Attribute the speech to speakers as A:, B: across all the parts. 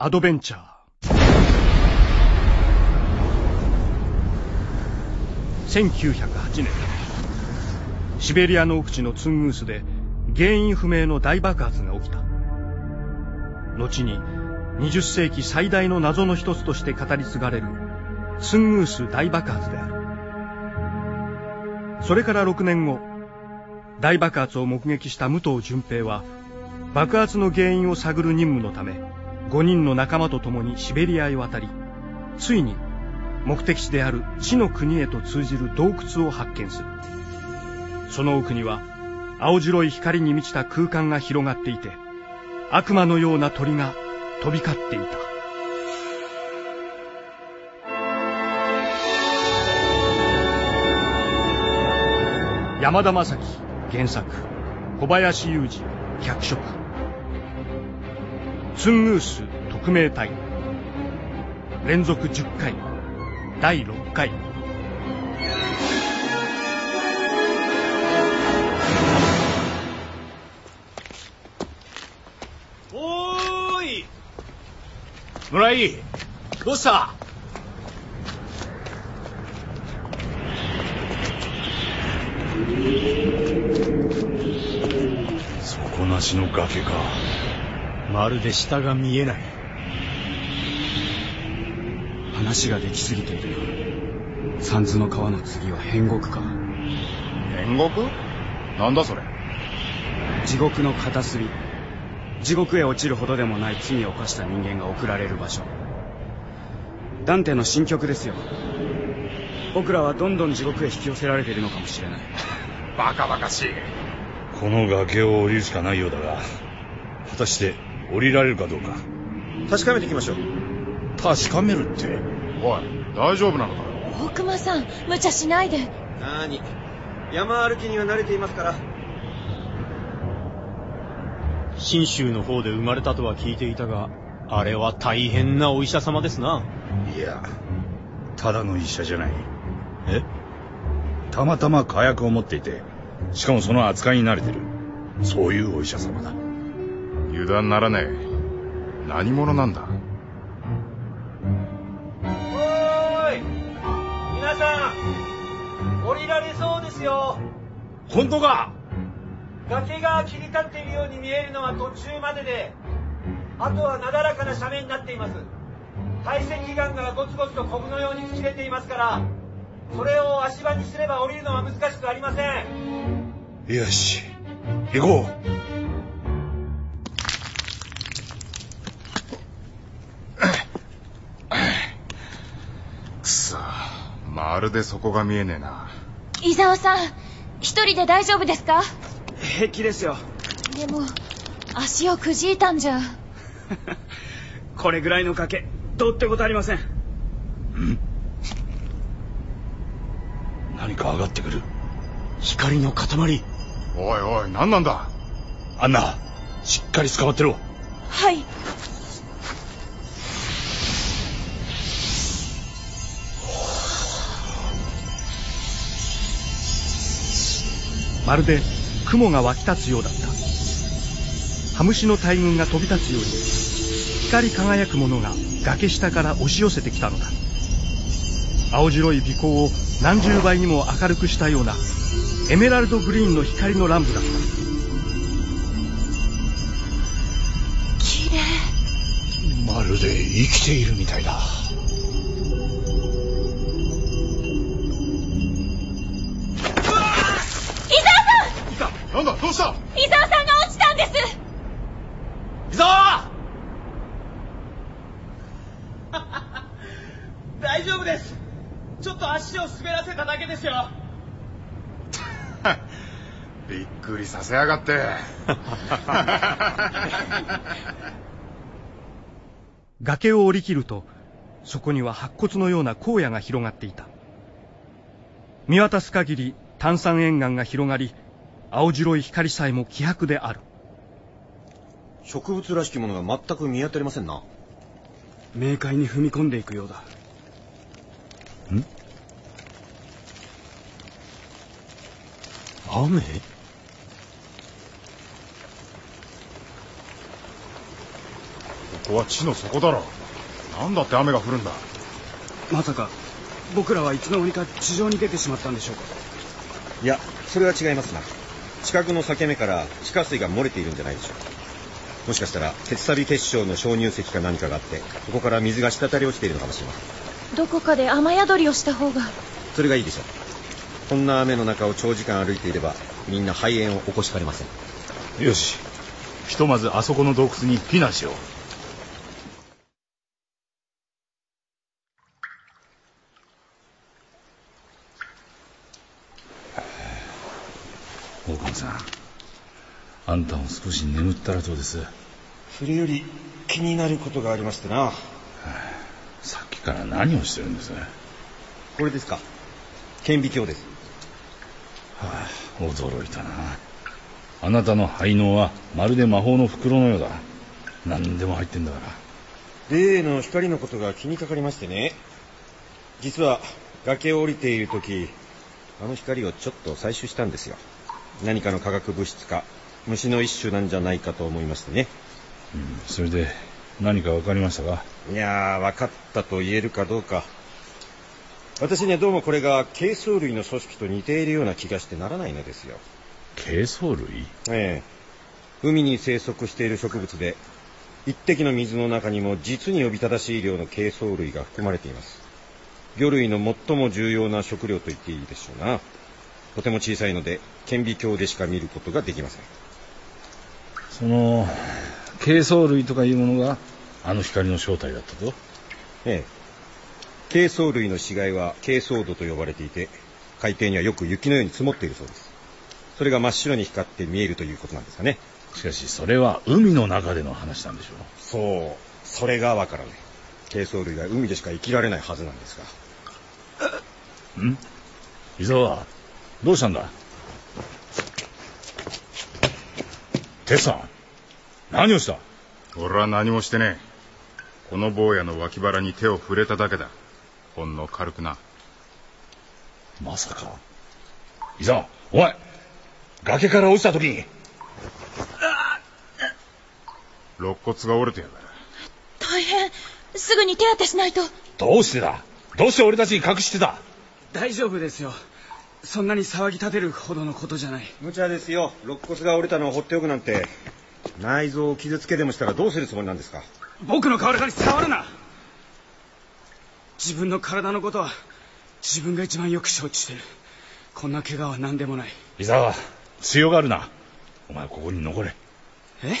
A: アドベンチャー。1908年シベリアの奥地のツングースで原因不明の大爆発が起きた。後に20世紀最大の謎の一つとして語り継がれるツングース大爆発である。それから6年後大爆発を目撃した武藤淳平は爆発の原因を探る任務のため5人の仲間と共にシベリアへ渡りついに目的地である地の国へと通じる洞窟を発見する。その奥には青白い光に満ちた空間が広がっていて悪魔のような鳥が飛び交っていた。山田正樹原作小林雄二脚色。ツングース特命隊。連続10回。第6回。
B: おーい。村井どうした？
C: 底なしの崖か
B: まるで下が見えない。
D: 話ができすぎているな三途の川の次は変獄か。
C: 煉獄なんだそれ。
D: 地獄の片隅。地獄へ落ちるほどでもない罪を犯した人間が送られる場所。ダンテの新曲ですよ。僕らはどんどん地獄へ引き寄せられているのかもしれない。
C: バカバカしい。この崖を降りるしかないようだが果たして降りられるかどうか。
E: 確かめていきましょう。
C: 確かめるって？おい大丈夫なのか？
F: 大熊さん無茶しないで。
E: なーに。山歩きには慣れていますから。
B: 信州の方で生まれたとは聞いていたがあれは大変なお医者様ですな。い
C: やただの医者じゃない。え？たまたま火薬を持っていてしかもその扱いに慣れてる。そういうお医者様だ油断ならねえ。何者なんだ？
G: おーい皆さん降りられそうですよ。
C: 本当か？
G: 崖が切り立っているように見えるのは途中までであとはなだらかな斜面になっています。堆積岩がゴツゴツとコブのように突き出ていますからそれを足場にすれば降りるのは難しくありません。
C: よし行こうまるで底が見えねえな。
F: 伊沢さん一人で大丈夫ですか？
D: 平気ですよ。
F: でも足をくじいたんじゃ。
D: これぐらいの崖どうってことありません？
C: 何か上がってくる？
B: 光の塊。
C: おいおい何なんだ？アンナしっかり捕まってろ。
F: はい
A: まるで雲が湧き立つようだった。ハムシの大群が飛び立つように光り輝くものが崖下から押し寄せてきたのだ。青白い尾行を何十倍にも明るくしたようなエメラルドグリーンの光のランプだった。
F: 綺麗。
C: まるで生きているみたいだなんだどうした？
F: 伊沢さんが落ちたんです。
B: 伊沢！
G: 大丈夫です。ちょっと足を滑らせただけですよ。
C: びっくりさせやがって。
A: 崖を降り切るとそこには白骨のような荒野が広がっていた。見渡す限り炭酸沿岸が広がり青白い光さえも希薄である。
E: 植物らしきものが全く見当たりませんな。
D: 冥界に踏み込んでいくようだ。
B: 雨？
C: こは地の底だろなんだって雨が降るんだ。
D: まさか僕らはいつの間にか地上に出てしまったんでしょうか？
E: いやそれは違いますな近くの裂け目から地下水が漏れているんじゃないでしょうもしかしたら鉄サビ結晶の鍾乳石か何かがあってここから水が滴り落ちているのかもしれません。
F: どこかで雨宿りをした方が。
E: それがいいでしょう。こんな雨の中を長時間歩いていればみんな肺炎を起こしかねません。
C: よし。ひとまずあそこの洞窟に避難しよう大川さん。あんたも少し眠ったらどうです？
E: それより気になることがありましてな。
C: さっきから何をしてるんです？
E: これですか。顕微鏡です。
C: はあ驚いたな。あなたの肺嚢はまるで魔法の袋のようだ。何でも入ってんだから。
E: 例の光のことが気にかかりましてね。実は崖を降りている時あの光をちょっと採取したんですよ何かの化学物質か虫の一種なんじゃないかと思いましてね。
C: うんそれで何か分かりましたか？
E: いやー分かったと言えるかどうか。私にはどうもこれが珪藻類の組織と似ているような気がしてならないのですよ。
C: 珪藻類？
E: ええ。海に生息している植物で一滴の水の中にも実に呼び正しい量の珪藻類が含まれています。魚類の最も重要な食料と言っていいでしょうなとても小さいので顕微鏡でしか見ることができません。
C: その珪藻類とかいうものがあの光の正体だったと
E: ええ。珪藻類の死骸は珪藻土と呼ばれていて海底にはよく雪のように積もっているそうです。それが真っ白に光って見えるということなんですかね。
C: しかしそれは海の中での話なんでしょ
E: そう。それがわからない。珪藻類が海でしか生きられないはずなんですが。
C: ん？伊沢どうしたんだ？テさん何をした？
H: 俺は何もしてねえ。この坊やの脇腹に手を触れただけだ。ほんの軽くな。
C: まさか。伊沢お前崖から落ちた時に。
H: 肋骨が折れてやがる。
F: 大変。すぐに手当てしないと。
C: どうしてだ？どうして俺たちに隠してた？
D: 大丈夫ですよそんなに騒ぎ立てるほどのことじゃない。
E: 無茶ですよ。肋骨が折れたのを放っておくなんて。内臓を傷つけでもしたらどうするつもりなんですか？
D: 僕の体に触るな。自分の体のことは自分が一番よく承知してる。こんな怪我は何でもない。
C: 伊沢強がるな。お前ここに残れ。
D: え？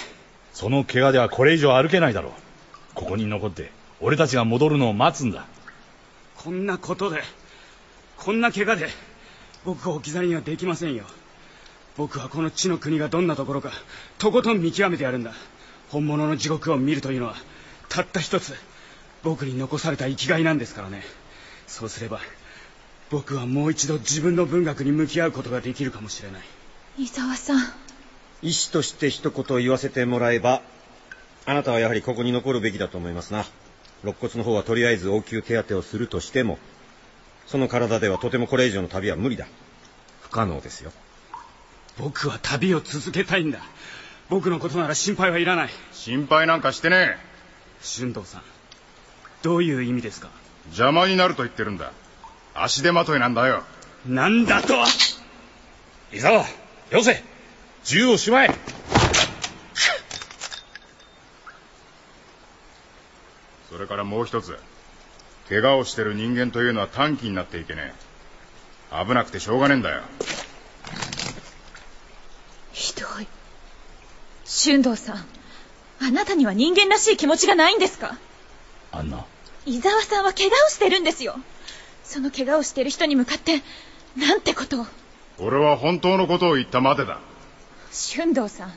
C: その怪我ではこれ以上歩けないだろう。ここに残って俺たちが戻るのを待つんだ。
D: こんなことでこんな怪我で僕を置き去りにはできませんよ。僕はこの地の国がどんなところかとことん見極めてやるんだ。本物の地獄を見るというのはたった一つ僕に残された生きがいなんですからね。そうすれば僕はもう一度自分の文学に向き合うことができるかもしれない。
F: 伊沢さん。
E: 医師として一言言わせてもらえばあなたはやはりここに残るべきだと思いますな。肋骨の方はとりあえず応急手当てをするとしてもその体ではとてもこれ以上の旅は無理だ。不可能ですよ。
D: 僕は旅を続けたいんだ。僕のことなら心配はいらない。
H: 心配なんかしてね
D: 俊藤さんどういう意味ですか？
H: え邪魔になると言ってるんだ。足手まといなんだよ。
D: なんだと
C: 伊沢よせ。銃をしまえ。
H: それからもう一つ怪我をしてる人間というのは短気になっていけねえ。危なくてしょうがねえんだよ。
F: ひどい。俊藤さんあなたには人間らしい気持ちがないんですか？
C: あんな。
F: 伊沢さんは怪我をしてるんですよ。その怪我をしてる人に向かってなんてことを。
H: 俺は本当のことを言ったまでだ。
F: 俊藤さん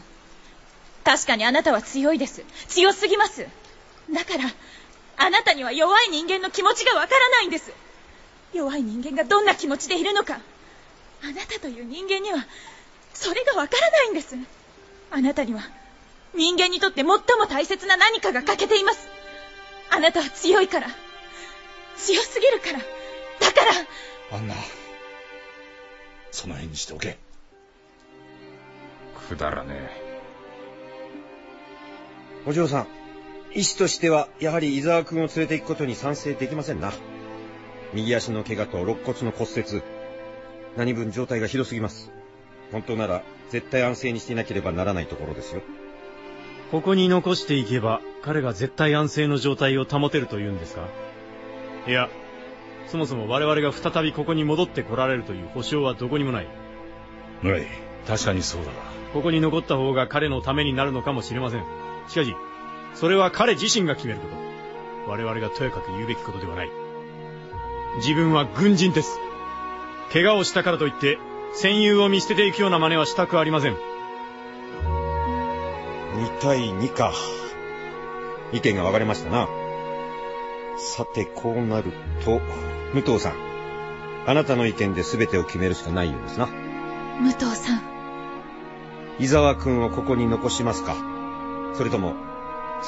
F: 確かにあなたは強いです。強すぎます。だからあなたには弱い人間の気持ちがわからないんです。弱い人間がどんな気持ちでいるのか。あなたという人間にはそれがわからないんです。あなたには人間にとって最も大切な何かが欠けています。あなたは強いから。強すぎるから。だから。
C: あんなその辺にしておけ。
H: くだらねえ。
E: お嬢さん医師としては、やはり伊沢君を連れて行くことに賛成できませんな。右足の怪我と肋骨の骨折。何分状態がひどすぎます。本当なら、絶対安静にしていなければならないところですよ。
B: ここに残していけば、彼が絶対安静の状態を保てるというんですか？いや、そもそも我々が再びここに戻って来られるという保証はどこにもない。
C: はい、確かにそうだが。
B: ここに残った方が彼のためになるのかもしれません。しかし、それは彼自身が決めること。我々がとやかく言うべきことではない。自分は軍人です。怪我をしたからといって、戦友を見捨てていくような真似はしたくありません。
E: 2対2か。意見が分かれましたな。さて、こうなると、武藤さん。あなたの意見で全てを決めるしかないようですな。
F: 武藤さん。
E: 伊沢君をここに残しますかそれとも、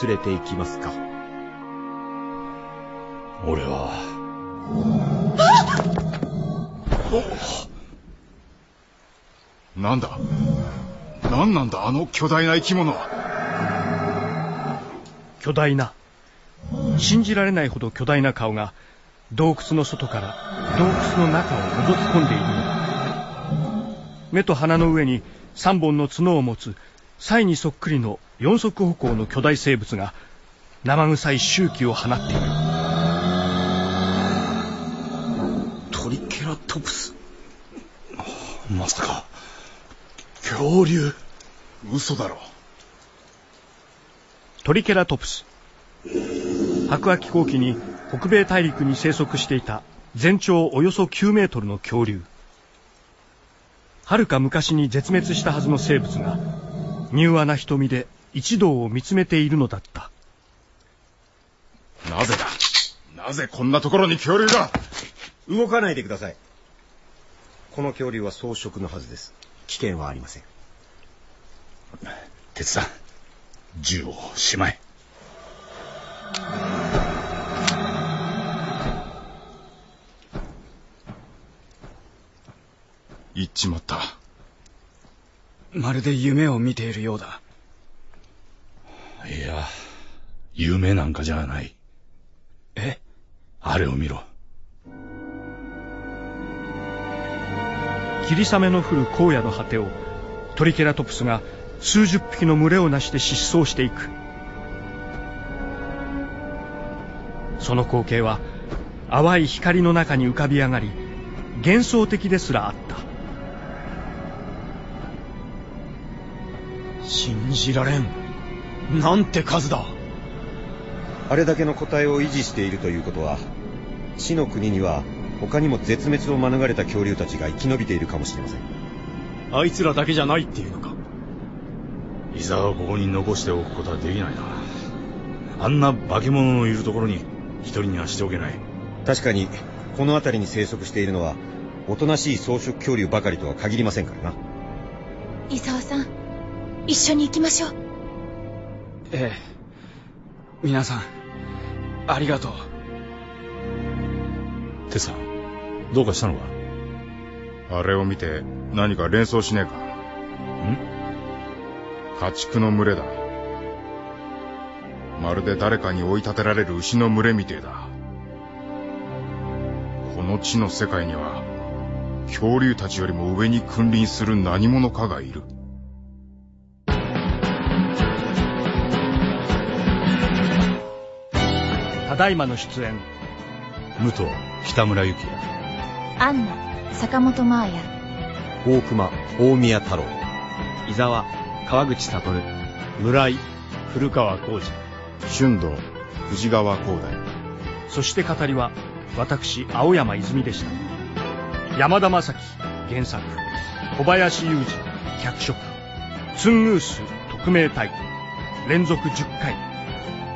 E: 連れて行きますか。
C: 俺は。
H: なんだ？何なんだ？あの巨大な生き物は。
A: 巨大な。信じられないほど巨大な顔が洞窟の外から洞窟の中を覗き込んでいるの。だ目と鼻の上に三本の角を持つサイにそっくりの四足歩行の巨大生物が生臭い周期を放っている。
C: トリケラトプス。まさか。恐竜。
H: 嘘だろ。
A: トリケラトプス。白亜紀後期に北米大陸に生息していた全長およそ9メートルの恐竜。はるか昔に絶滅したはずの生物が柔和な瞳で一同を見つめているのだった。
H: なぜだ？なぜこんなところに恐竜が？
E: 動かないでください。この恐竜は草食のはずです。危険はありません。
C: 鉄さん銃をしまえ。
H: 行っちまった。
D: まるで夢を見ているようだ
C: いや夢なんかじゃない。
D: え？
C: あれを見ろ。
A: 霧雨の降る荒野の果てをトリケラトプスが数十匹の群れをなして疾走していく。その光景は淡い光の中に浮かび上がり幻想的ですらあった。
B: 信じられんなんて数だ。
E: あれだけの個体を維持しているということは死の国には他にも絶滅を免れた恐竜たちが生き延びているかもしれません。
B: あいつらだけじゃないっていうのか。
C: 伊沢をここに残しておくことはできないな。あんな化け物のいるところに一人にはしておけない。
E: 確かにこの辺りに生息しているのはおとなしい草食恐竜ばかりとは限りませんからな。
F: 伊沢さん一緒に行きましょう
D: ええ皆さんありがとう
C: テさんどうかしたのか？
H: あれを見て何か連想しねえか？
C: ん？
H: 家畜の群れだ。まるで誰かに追い立てられる牛の群れみてえだ。この地の世界には、恐竜たちよりも上に君臨する何者かがいる。
A: ただいまの出演。
C: 武藤北村幸也。
F: アンナ坂本真綾
E: 大熊大宮太郎。
D: 伊沢川口悟。
B: 村井古川浩二
H: 春道藤川光大。
A: そして語りは私青山泉でした。山田正樹原作。小林雄二脚色。ツングース特命隊。連続10回。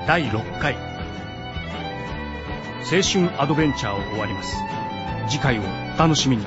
A: 第6回青春アドベンチャーを終わります。次回をお楽しみに。